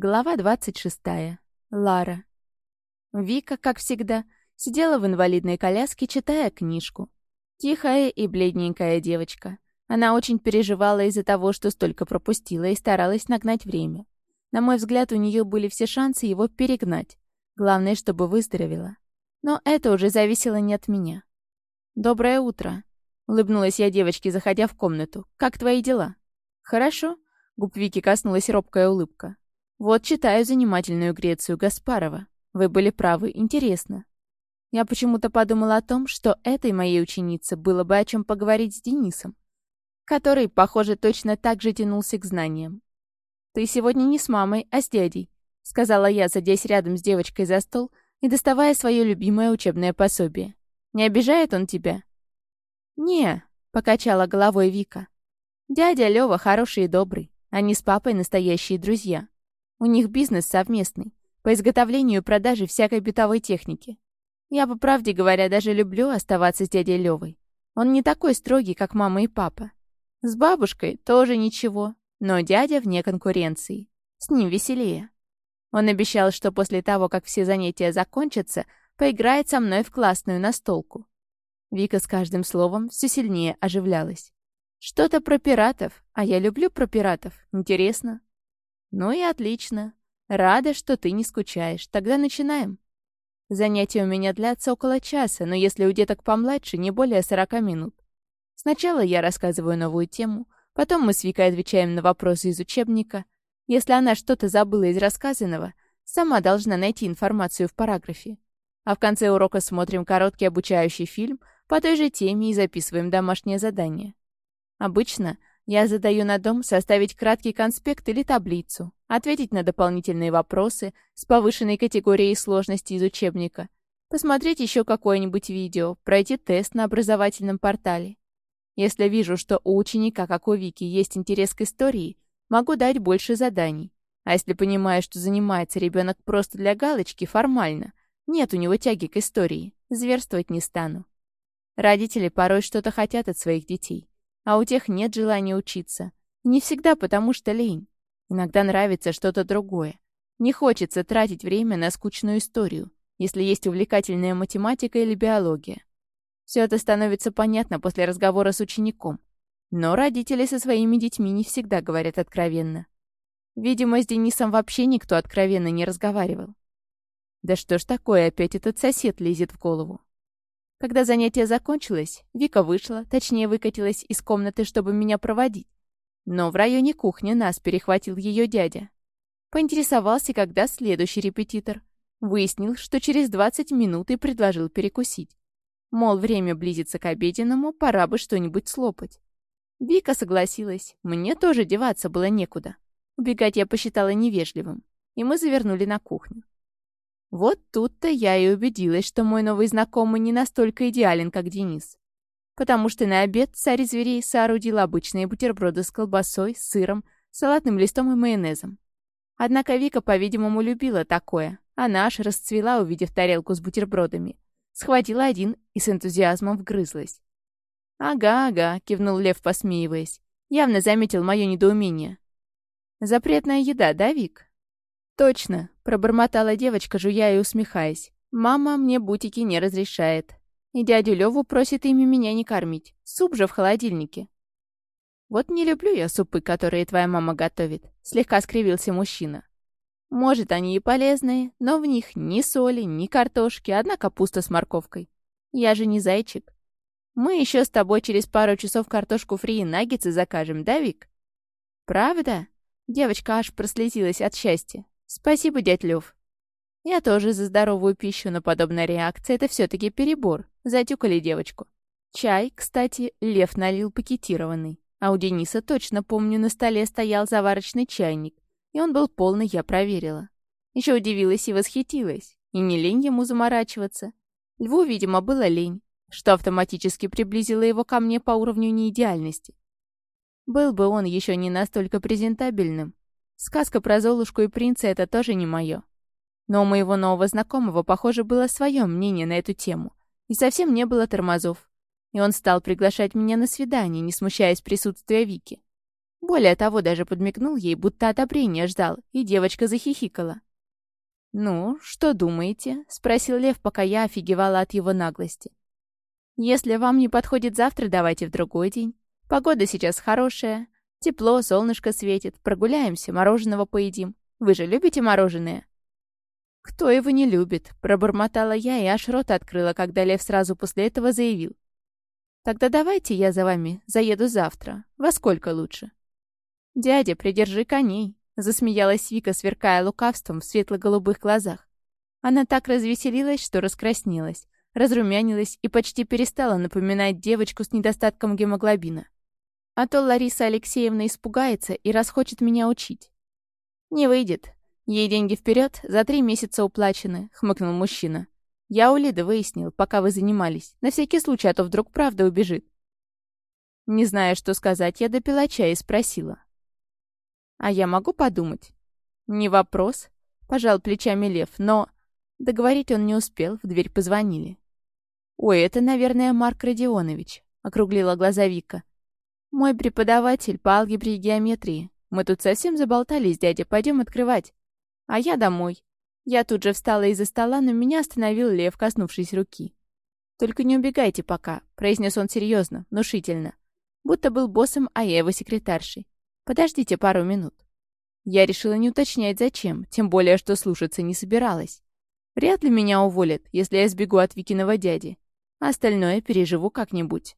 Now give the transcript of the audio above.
Глава 26. Лара. Вика, как всегда, сидела в инвалидной коляске, читая книжку. Тихая и бледненькая девочка. Она очень переживала из-за того, что столько пропустила, и старалась нагнать время. На мой взгляд, у нее были все шансы его перегнать. Главное, чтобы выздоровела. Но это уже зависело не от меня. «Доброе утро», — улыбнулась я девочке, заходя в комнату. «Как твои дела?» «Хорошо», — губ Вики коснулась робкая улыбка. Вот читаю занимательную Грецию Гаспарова. Вы были правы, интересно. Я почему-то подумала о том, что этой моей ученице было бы о чем поговорить с Денисом, который, похоже, точно так же тянулся к знаниям. «Ты сегодня не с мамой, а с дядей», — сказала я, садясь рядом с девочкой за стол и доставая свое любимое учебное пособие. «Не обижает он тебя?» «Не», — покачала головой Вика. «Дядя Лёва хороший и добрый. Они с папой настоящие друзья. У них бизнес совместный, по изготовлению и продаже всякой бытовой техники. Я, по правде говоря, даже люблю оставаться с дядей Левой. Он не такой строгий, как мама и папа. С бабушкой тоже ничего, но дядя вне конкуренции. С ним веселее. Он обещал, что после того, как все занятия закончатся, поиграет со мной в классную настолку. Вика с каждым словом все сильнее оживлялась. Что-то про пиратов, а я люблю про пиратов. Интересно. «Ну и отлично. Рада, что ты не скучаешь. Тогда начинаем». Занятия у меня длятся около часа, но если у деток помладше, не более 40 минут. Сначала я рассказываю новую тему, потом мы с Викой отвечаем на вопросы из учебника. Если она что-то забыла из рассказанного, сама должна найти информацию в параграфе. А в конце урока смотрим короткий обучающий фильм по той же теме и записываем домашнее задание. Обычно я задаю на дом составить краткий конспект или таблицу, ответить на дополнительные вопросы с повышенной категорией сложности из учебника, посмотреть еще какое-нибудь видео, пройти тест на образовательном портале. Если вижу, что у ученика, как у Вики, есть интерес к истории, могу дать больше заданий. А если понимаю, что занимается ребенок просто для галочки, формально, нет у него тяги к истории, зверствовать не стану. Родители порой что-то хотят от своих детей а у тех нет желания учиться. Не всегда потому, что лень. Иногда нравится что-то другое. Не хочется тратить время на скучную историю, если есть увлекательная математика или биология. Все это становится понятно после разговора с учеником. Но родители со своими детьми не всегда говорят откровенно. Видимо, с Денисом вообще никто откровенно не разговаривал. Да что ж такое, опять этот сосед лезет в голову. Когда занятие закончилось, Вика вышла, точнее выкатилась из комнаты, чтобы меня проводить. Но в районе кухни нас перехватил ее дядя. Поинтересовался, когда следующий репетитор. Выяснил, что через 20 минут и предложил перекусить. Мол, время близится к обеденному, пора бы что-нибудь слопать. Вика согласилась. Мне тоже деваться было некуда. Убегать я посчитала невежливым. И мы завернули на кухню. Вот тут-то я и убедилась, что мой новый знакомый не настолько идеален, как Денис. Потому что на обед царь зверей соорудил обычные бутерброды с колбасой, сыром, салатным листом и майонезом. Однако Вика, по-видимому, любила такое. Она аж расцвела, увидев тарелку с бутербродами. Схватила один и с энтузиазмом вгрызлась. «Ага, ага», — кивнул Лев, посмеиваясь. Явно заметил мое недоумение. «Запретная еда, да, Вик?» «Точно», — пробормотала девочка, жуя и усмехаясь. «Мама мне бутики не разрешает. И дядю Леву просит ими меня не кормить. Суп же в холодильнике». «Вот не люблю я супы, которые твоя мама готовит», — слегка скривился мужчина. «Может, они и полезные, но в них ни соли, ни картошки, одна капуста с морковкой. Я же не зайчик. Мы еще с тобой через пару часов картошку фри и наггетсы закажем, да, Вик?» «Правда?» Девочка аж прослезилась от счастья. «Спасибо, дядь Лев». «Я тоже за здоровую пищу, но подобная реакция — это все-таки перебор», — затюкали девочку. Чай, кстати, Лев налил пакетированный. А у Дениса, точно помню, на столе стоял заварочный чайник, и он был полный, я проверила. Еще удивилась и восхитилась. И не лень ему заморачиваться. Льву, видимо, было лень, что автоматически приблизило его ко мне по уровню неидеальности. Был бы он еще не настолько презентабельным, Сказка про Золушку и принца — это тоже не мое. Но у моего нового знакомого, похоже, было свое мнение на эту тему. И совсем не было тормозов. И он стал приглашать меня на свидание, не смущаясь присутствия Вики. Более того, даже подмигнул ей, будто одобрения ждал, и девочка захихикала. «Ну, что думаете?» — спросил Лев, пока я офигевала от его наглости. «Если вам не подходит завтра, давайте в другой день. Погода сейчас хорошая, тепло, солнышко светит, прогуляемся, мороженого поедим. Вы же любите мороженое?» «Кто его не любит?» — пробормотала я и аж рот открыла, когда Лев сразу после этого заявил. «Тогда давайте я за вами заеду завтра. Во сколько лучше?» «Дядя, придержи коней», — засмеялась Вика, сверкая лукавством в светло-голубых глазах. Она так развеселилась, что раскраснелась, разрумянилась и почти перестала напоминать девочку с недостатком гемоглобина. А то Лариса Алексеевна испугается и расхочет меня учить. «Не выйдет. Ей деньги вперед, за три месяца уплачены», — хмыкнул мужчина. «Я у Лиды выяснил, пока вы занимались. На всякий случай, а то вдруг правда убежит». Не зная, что сказать, я допила чай и спросила. А я могу подумать? Не вопрос, пожал плечами Лев, но... Договорить он не успел, в дверь позвонили. «Ой, это, наверное, Марк Родионович», — округлила глаза Вика. «Мой преподаватель по алгебре и геометрии. Мы тут совсем заболтались, дядя, пойдем открывать». А я домой. Я тут же встала из-за стола, но меня остановил Лев, коснувшись руки. «Только не убегайте пока», — произнес он серьезно, внушительно. Будто был боссом, а я его секретаршей. Подождите пару минут. Я решила не уточнять, зачем, тем более, что слушаться не собиралась. Вряд ли меня уволят, если я сбегу от Викиного дяди. Остальное переживу как-нибудь.